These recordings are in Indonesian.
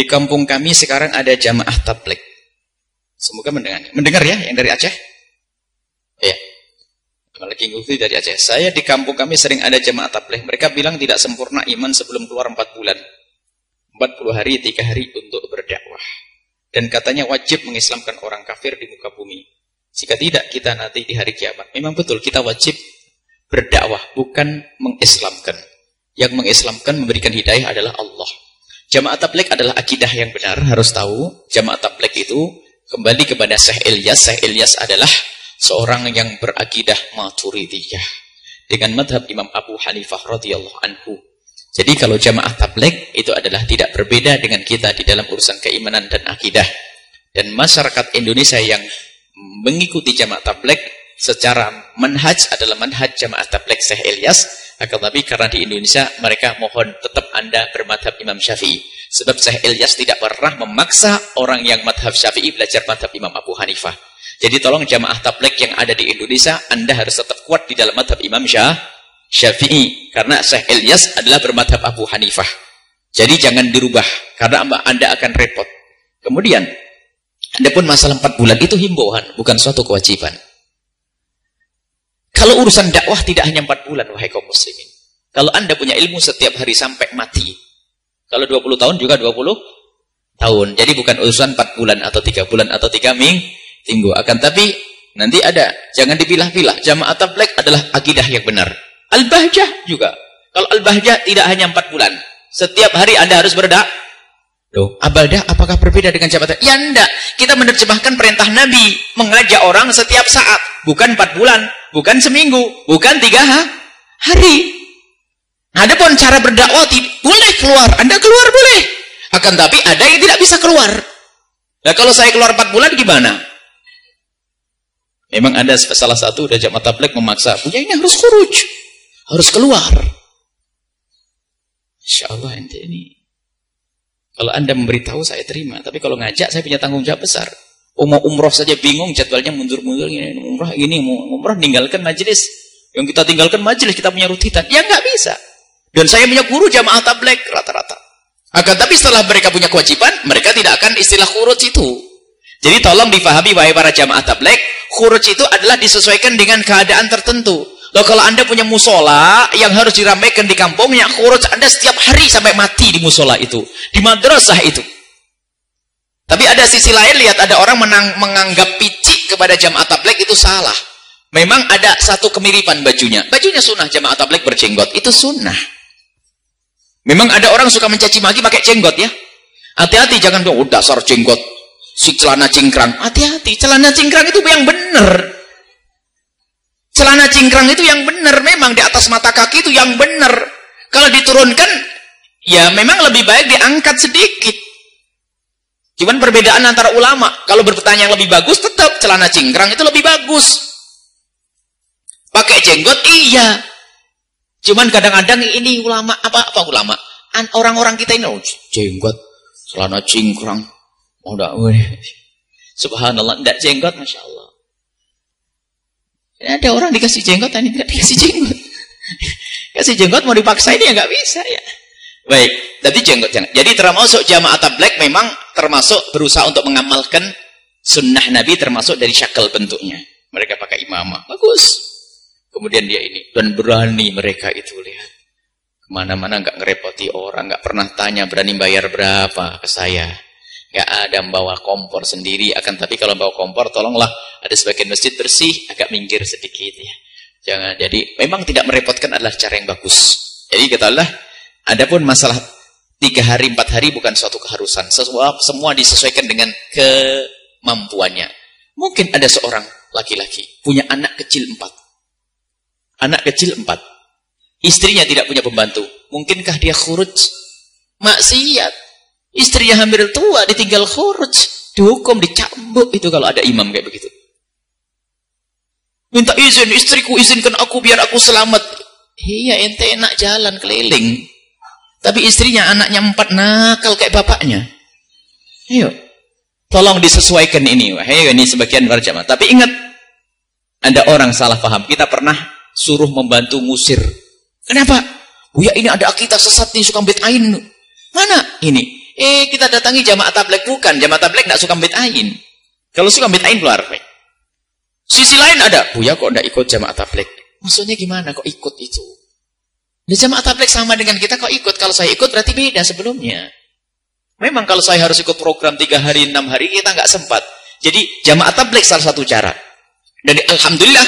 Di kampung kami sekarang ada jamaah tablik. Semoga mendengar. Mendengar ya yang dari Aceh? Iya. Malaki Ngufi dari Aceh. Saya di kampung kami sering ada jamaah tablik. Mereka bilang tidak sempurna iman sebelum keluar 4 bulan. 40 hari, 3 hari untuk berdakwah. Dan katanya wajib mengislamkan orang kafir di muka bumi. Jika tidak, kita nanti di hari kiamat. Memang betul, kita wajib berdakwah, bukan mengislamkan. Yang mengislamkan, memberikan hidayah adalah Allah. Jamaah tablik adalah akidah yang benar, harus tahu. Jamaah tablik itu kembali kepada Syekh Ilyas. Syekh Ilyas adalah seorang yang berakidah maturidiyah. Dengan madhab Imam Abu Hanifah radhiyallahu anhu. Jadi kalau jamaah tablik itu adalah tidak berbeda dengan kita di dalam urusan keimanan dan akidah. Dan masyarakat Indonesia yang mengikuti jamaah tablik secara manhaj adalah manhaj jamaah tablik Syekh Ilyas akan tapi karena di Indonesia mereka mohon tetap anda bermadhab Imam Syafi'i. Sebab Syekh Ilyas tidak pernah memaksa orang yang madhab Syafi'i belajar madhab Imam Abu Hanifah. Jadi tolong jamaah tablik yang ada di Indonesia, anda harus tetap kuat di dalam madhab Imam Syafi'i. Karena Syekh Ilyas adalah bermadhab Abu Hanifah. Jadi jangan dirubah, karena anda akan repot. Kemudian, anda pun masalah 4 bulan itu himbauan, bukan suatu kewajiban. Kalau urusan dakwah tidak hanya 4 bulan, wahai kaum muslimin. Kalau anda punya ilmu setiap hari sampai mati. Kalau 20 tahun juga 20 tahun. Jadi bukan urusan 4 bulan atau 3 bulan atau 3 minggu. Akan tapi nanti ada. Jangan dipilah-pilah. Jamaah tablik adalah akidah yang benar. Al-Bahjah juga. Kalau Al-Bahjah tidak hanya 4 bulan. Setiap hari anda harus berdak. Loh, abadah apakah berbeda dengan jabatan? Ya enggak. Kita menerjemahkan perintah Nabi. Mengajak orang setiap saat. Bukan 4 bulan bukan seminggu, bukan tiga hari. Ada pun cara berdakwah boleh keluar, Anda keluar boleh. Akan tapi ada yang tidak bisa keluar. Nah kalau saya keluar 4 bulan gimana? Memang ada salah satu udah jamaah tabligh memaksa, punya ini harus kuruj, harus keluar. Insya Allah ente ini. Kalau anda memberitahu saya terima, tapi kalau ngajak saya punya tanggung jawab besar. Mau umroh saja bingung jadwalnya mundur-mundur ini umroh ini umroh tinggalkan majelis. Yang kita tinggalkan majelis kita punya rutitan. Ya nggak bisa. Dan saya punya guru jamaah tabligh rata-rata. Akan tapi setelah mereka punya kewajiban, mereka tidak akan istilah khuruj itu. Jadi tolong difahami wahai para jamaah tabligh, khuruj itu adalah disesuaikan dengan keadaan tertentu. Loh kalau anda punya musola yang harus diramaikan di kampungnya, khuruj anda setiap hari sampai mati di musola itu. Di madrasah itu. Tapi ada sisi lain, lihat ada orang menang, menganggap picik kepada jamaah tabligh itu salah. Memang ada satu kemiripan bajunya. Bajunya sunnah jamaah tabligh berjenggot. Itu sunnah. Memang ada orang suka mencaci maki pakai jenggot ya. Hati-hati jangan bilang, oh dasar jenggot. Si celana cingkrang. Hati-hati, celana cingkrang itu yang benar. Celana cingkrang itu yang benar. Memang di atas mata kaki itu yang benar. Kalau diturunkan, ya memang lebih baik diangkat sedikit. Cuman perbedaan antara ulama. Kalau bertanya yang lebih bagus, tetap celana cingkrang itu lebih bagus. Pakai jenggot, iya. Cuman kadang-kadang ini ulama, apa apa ulama? Orang-orang kita ini, oh, jenggot, celana cingkrang. Oh, enggak, Subhanallah, enggak jenggot, Masya Allah. Ada orang dikasih jenggot, ini tidak dikasih jenggot. Kasih jenggot mau dipaksa ini ya nggak bisa ya. Baik, jadi jenggot jangan. Jadi termasuk jamaah tabligh memang termasuk berusaha untuk mengamalkan sunnah Nabi termasuk dari syakal bentuknya. Mereka pakai imamah, bagus. Kemudian dia ini dan berani mereka itu lihat ke mana-mana nggak ngerepoti orang, nggak pernah tanya berani bayar berapa ke saya. Nggak ada membawa kompor sendiri. Akan tapi kalau bawa kompor, tolonglah ada sebagian masjid bersih, agak minggir sedikit ya. Jangan. Jadi memang tidak merepotkan adalah cara yang bagus. Jadi katalah Adapun masalah tiga hari, empat hari bukan suatu keharusan. Semua, semua disesuaikan dengan kemampuannya. Mungkin ada seorang laki-laki punya anak kecil empat. Anak kecil empat. Istrinya tidak punya pembantu. Mungkinkah dia khuruj? Maksiat. Istrinya hampir tua, ditinggal khuruj. Dihukum, dicambuk itu kalau ada imam kayak begitu. Minta izin, istriku izinkan aku biar aku selamat. Iya, ente enak jalan keliling. Tapi istrinya, anaknya empat nakal kayak bapaknya. Ayo. Tolong disesuaikan ini. Ayo ini sebagian berjamaah. Tapi ingat, ada orang salah paham. Kita pernah suruh membantu ngusir. Kenapa? Buya ini ada akita sesat nih suka betain. Mana? Ini. Eh, kita datangi jamaah tabligh bukan. Jamaah tabligh tidak suka bid'ahin. Kalau suka bid'ahin keluar. Sisi lain ada. Buya kok tidak ikut jamaah tabligh? Maksudnya gimana kok ikut itu? Di jamaah tabligh sama dengan kita kok ikut. Kalau saya ikut berarti beda sebelumnya. Memang kalau saya harus ikut program tiga hari, enam hari, kita nggak sempat. Jadi jamaah tabligh salah satu cara. Dan Alhamdulillah,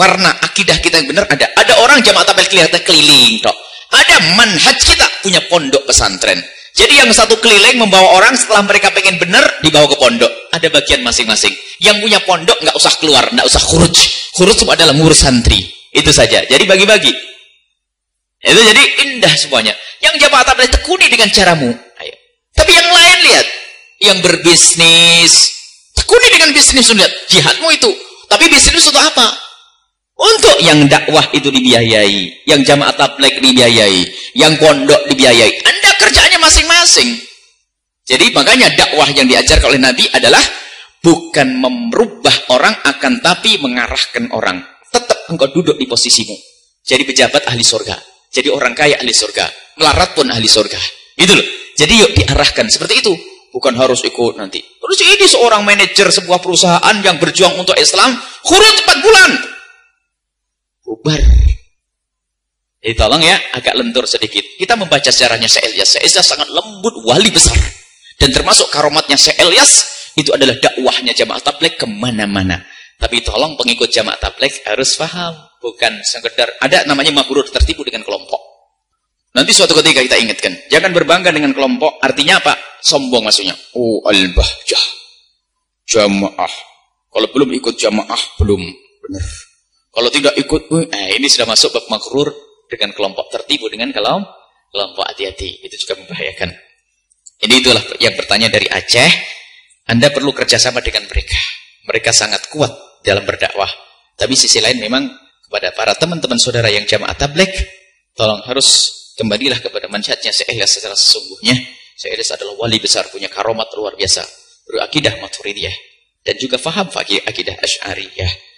warna akidah kita yang benar ada. Ada orang jamaah tabligh kelihatan keliling. Toh. Ada manhaj kita punya pondok pesantren. Jadi yang satu keliling membawa orang setelah mereka pengen benar dibawa ke pondok. Ada bagian masing-masing. Yang punya pondok nggak usah keluar, nggak usah khuruj. Khuruj adalah ngurus santri. Itu saja. Jadi bagi-bagi. Itu jadi indah semuanya. Yang jamaah tabligh tekuni dengan caramu. Ayo. Tapi yang lain lihat, yang berbisnis, tekuni dengan bisnis lihat jihadmu itu. Tapi bisnis untuk apa? Untuk yang dakwah itu dibiayai, yang jamaah tabligh dibiayai, yang pondok dibiayai. Anda kerjaannya masing-masing. Jadi makanya dakwah yang diajarkan oleh Nabi adalah bukan merubah orang akan tapi mengarahkan orang. Tetap engkau duduk di posisimu. Jadi pejabat ahli surga. Jadi orang kaya ahli surga. Melarat pun ahli surga. Itu loh. Jadi yuk diarahkan seperti itu. Bukan harus ikut nanti. Terus ini seorang manajer sebuah perusahaan yang berjuang untuk Islam, kurun 4 bulan bubar. Jadi tolong ya, agak lentur sedikit. Kita membaca sejarahnya Se'elias. Se'elias sangat lembut, wali besar. Dan termasuk karomatnya Se'elias, itu adalah dakwahnya jamaah tabligh ke mana-mana. Tapi tolong pengikut jamaah tabligh harus paham. Bukan sekedar, ada namanya mahrur, tertipu dengan kelompok. Nanti suatu ketika kita ingatkan. Jangan berbangga dengan kelompok. Artinya apa? Sombong maksudnya. Oh, al-bahjah. Jamaah. Kalau belum ikut jamaah, belum. Benar. Kalau tidak ikut, eh, ini sudah masuk bab makrur dengan kelompok tertipu dengan kalau kelompok hati-hati. Itu juga membahayakan. Ini itulah yang bertanya dari Aceh. Anda perlu kerjasama dengan mereka. Mereka sangat kuat dalam berdakwah. Tapi sisi lain memang kepada para teman-teman saudara yang jamaah tabligh, tolong harus kembalilah kepada manhajnya seikhlas secara sesungguhnya. Seikhlas adalah wali besar, punya karomat luar biasa. Berakidah maturidiyah. Dan juga faham fakir akidah asy'ariyah.